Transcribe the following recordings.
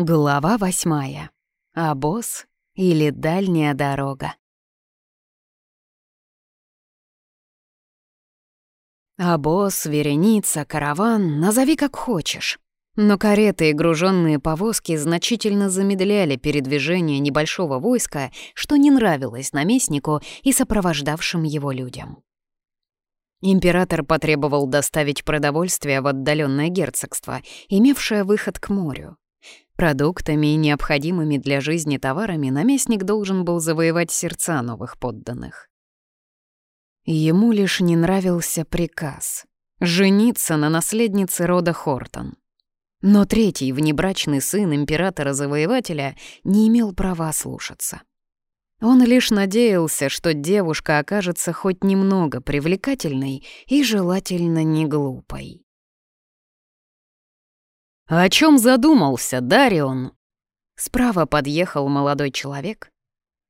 Глава восьмая. Обоз или дальняя дорога. Обоз, вереница, караван — назови как хочешь. Но кареты и груженные повозки значительно замедляли передвижение небольшого войска, что не нравилось наместнику и сопровождавшим его людям. Император потребовал доставить продовольствие в отдаленное герцогство, имевшее выход к морю. Продуктами и необходимыми для жизни товарами наместник должен был завоевать сердца новых подданных. Ему лишь не нравился приказ — жениться на наследнице рода Хортон. Но третий внебрачный сын императора-завоевателя не имел права слушаться. Он лишь надеялся, что девушка окажется хоть немного привлекательной и желательно не глупой. «О чем задумался, Дарион?» Справа подъехал молодой человек.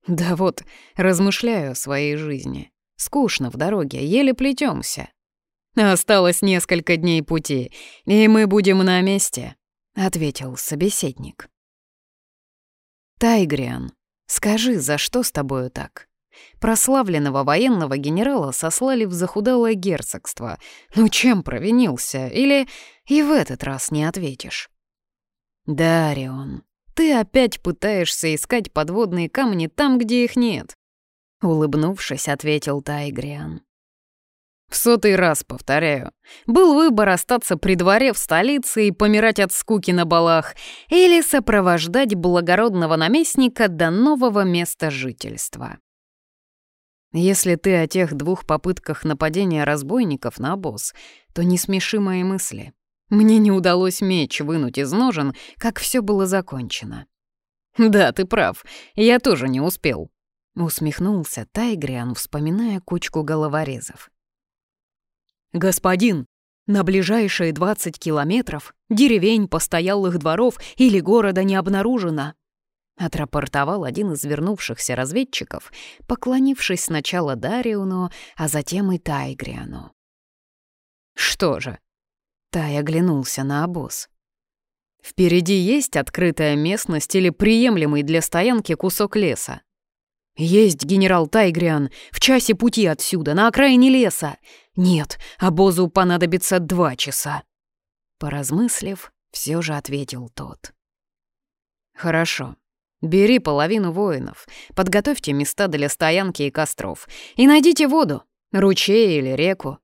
«Да вот, размышляю о своей жизни. Скучно в дороге, еле плетемся. Осталось несколько дней пути, и мы будем на месте», — ответил собеседник. «Тайгриан, скажи, за что с тобою так?» Прославленного военного генерала сослали в захудалое герцогство. Ну чем провинился? Или и в этот раз не ответишь? «Дарион, ты опять пытаешься искать подводные камни там, где их нет», — улыбнувшись, ответил Тайгриан. В сотый раз повторяю. Был выбор остаться при дворе в столице и помирать от скуки на балах, или сопровождать благородного наместника до нового места жительства. Если ты о тех двух попытках нападения разбойников на обоз, то не смеши мои мысли. Мне не удалось меч вынуть из ножен, как все было закончено. Да, ты прав, я тоже не успел. Усмехнулся Тайгриан, вспоминая кучку головорезов. «Господин, на ближайшие 20 километров деревень, постоялых дворов или города не обнаружено», отрапортовал один из вернувшихся разведчиков, поклонившись сначала Дариону, а затем и Тайгриану. «Что же?» Тай оглянулся на обоз. «Впереди есть открытая местность или приемлемый для стоянки кусок леса?» «Есть, генерал Тайгриан, в часе пути отсюда, на окраине леса. Нет, обозу понадобится два часа». Поразмыслив, все же ответил тот. «Хорошо, Бери половину воинов, подготовьте места для стоянки и костров и найдите воду, ручей или реку.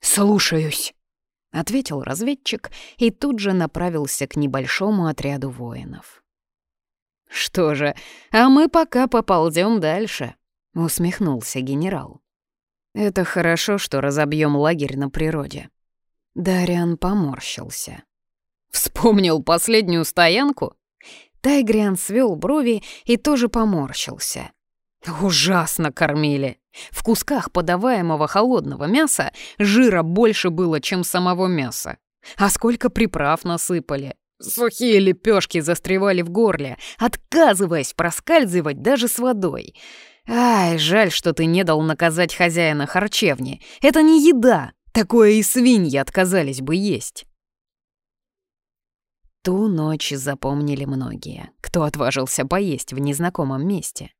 «Слушаюсь», — ответил разведчик и тут же направился к небольшому отряду воинов. «Что же, а мы пока поползем дальше», — усмехнулся генерал. «Это хорошо, что разобьем лагерь на природе». Дариан поморщился. «Вспомнил последнюю стоянку?» Тайгриан свел брови и тоже поморщился. Ужасно кормили. В кусках подаваемого холодного мяса жира больше было, чем самого мяса. А сколько приправ насыпали. Сухие лепешки застревали в горле, отказываясь проскальзывать даже с водой. Ай, жаль, что ты не дал наказать хозяина харчевни. Это не еда. Такое и свиньи отказались бы есть. Ту ночь запомнили многие, кто отважился поесть в незнакомом месте.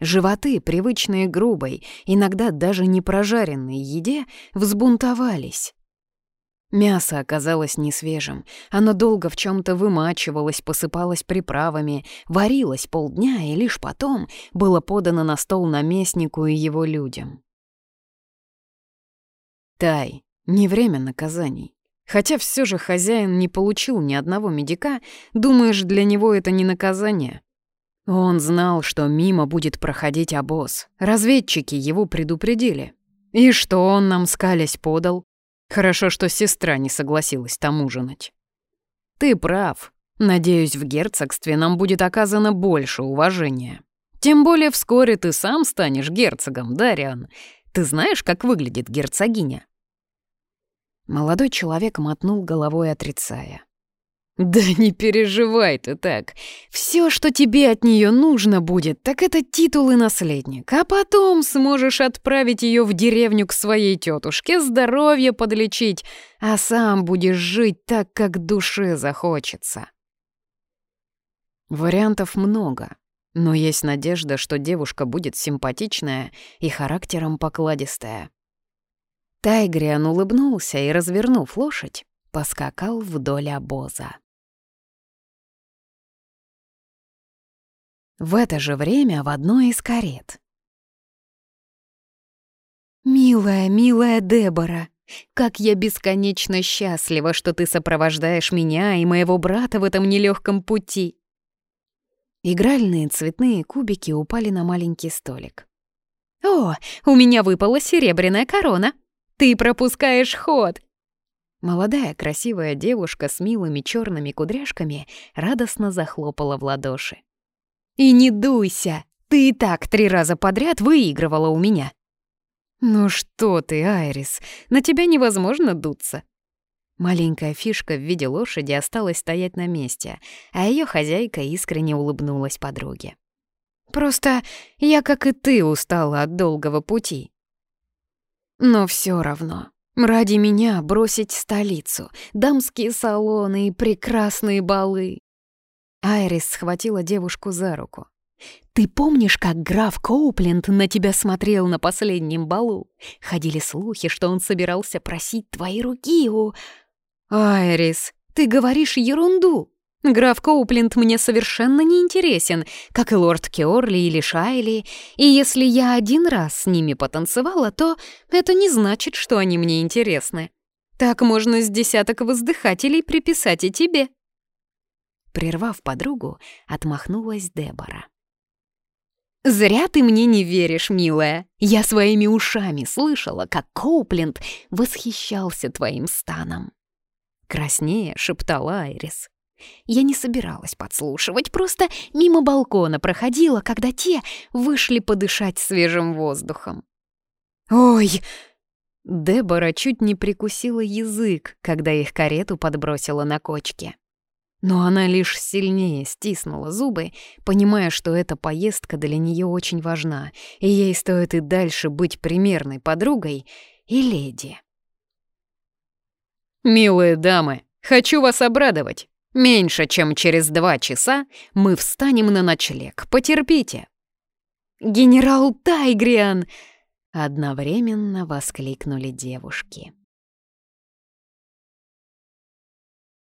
Животы, привычные грубой, иногда даже не прожаренной еде, взбунтовались. Мясо оказалось несвежим, оно долго в чем то вымачивалось, посыпалось приправами, варилось полдня и лишь потом было подано на стол наместнику и его людям. Тай, не время наказаний. Хотя все же хозяин не получил ни одного медика, думаешь, для него это не наказание? Он знал, что мимо будет проходить обоз. Разведчики его предупредили. И что он нам скалясь подал? Хорошо, что сестра не согласилась там ужинать. Ты прав. Надеюсь, в герцогстве нам будет оказано больше уважения. Тем более вскоре ты сам станешь герцогом, Дариан. Ты знаешь, как выглядит герцогиня? Молодой человек мотнул головой, отрицая. «Да не переживай ты так. Все, что тебе от нее нужно будет, так это титул и наследник. А потом сможешь отправить ее в деревню к своей тетушке, здоровье подлечить, а сам будешь жить так, как душе захочется». Вариантов много, но есть надежда, что девушка будет симпатичная и характером покладистая. Тайгриан улыбнулся и, развернув лошадь, поскакал вдоль обоза. В это же время в одной из карет. «Милая, милая Дебора, как я бесконечно счастлива, что ты сопровождаешь меня и моего брата в этом нелегком пути!» Игральные цветные кубики упали на маленький столик. «О, у меня выпала серебряная корона! Ты пропускаешь ход!» Молодая красивая девушка с милыми черными кудряшками радостно захлопала в ладоши. И не дуйся, ты и так три раза подряд выигрывала у меня. Ну что ты, Айрис, на тебя невозможно дуться. Маленькая фишка в виде лошади осталась стоять на месте, а ее хозяйка искренне улыбнулась подруге. Просто я, как и ты, устала от долгого пути. Но все равно, ради меня бросить столицу, дамские салоны и прекрасные балы. Айрис схватила девушку за руку. «Ты помнишь, как граф Коупленд на тебя смотрел на последнем балу? Ходили слухи, что он собирался просить твои руки у...» «Айрис, ты говоришь ерунду. Граф Коупленд мне совершенно не интересен, как и лорд Кеорли или Шайли, и если я один раз с ними потанцевала, то это не значит, что они мне интересны. Так можно с десяток воздыхателей приписать и тебе». Прервав подругу, отмахнулась Дебора. «Зря ты мне не веришь, милая. Я своими ушами слышала, как Коупленд восхищался твоим станом». Краснее шептала Айрис. Я не собиралась подслушивать, просто мимо балкона проходила, когда те вышли подышать свежим воздухом. «Ой!» Дебора чуть не прикусила язык, когда их карету подбросила на кочке. Но она лишь сильнее стиснула зубы, понимая, что эта поездка для нее очень важна, и ей стоит и дальше быть примерной подругой и леди. «Милые дамы, хочу вас обрадовать. Меньше чем через два часа мы встанем на ночлег. Потерпите». «Генерал Тайгриан!» — одновременно воскликнули девушки.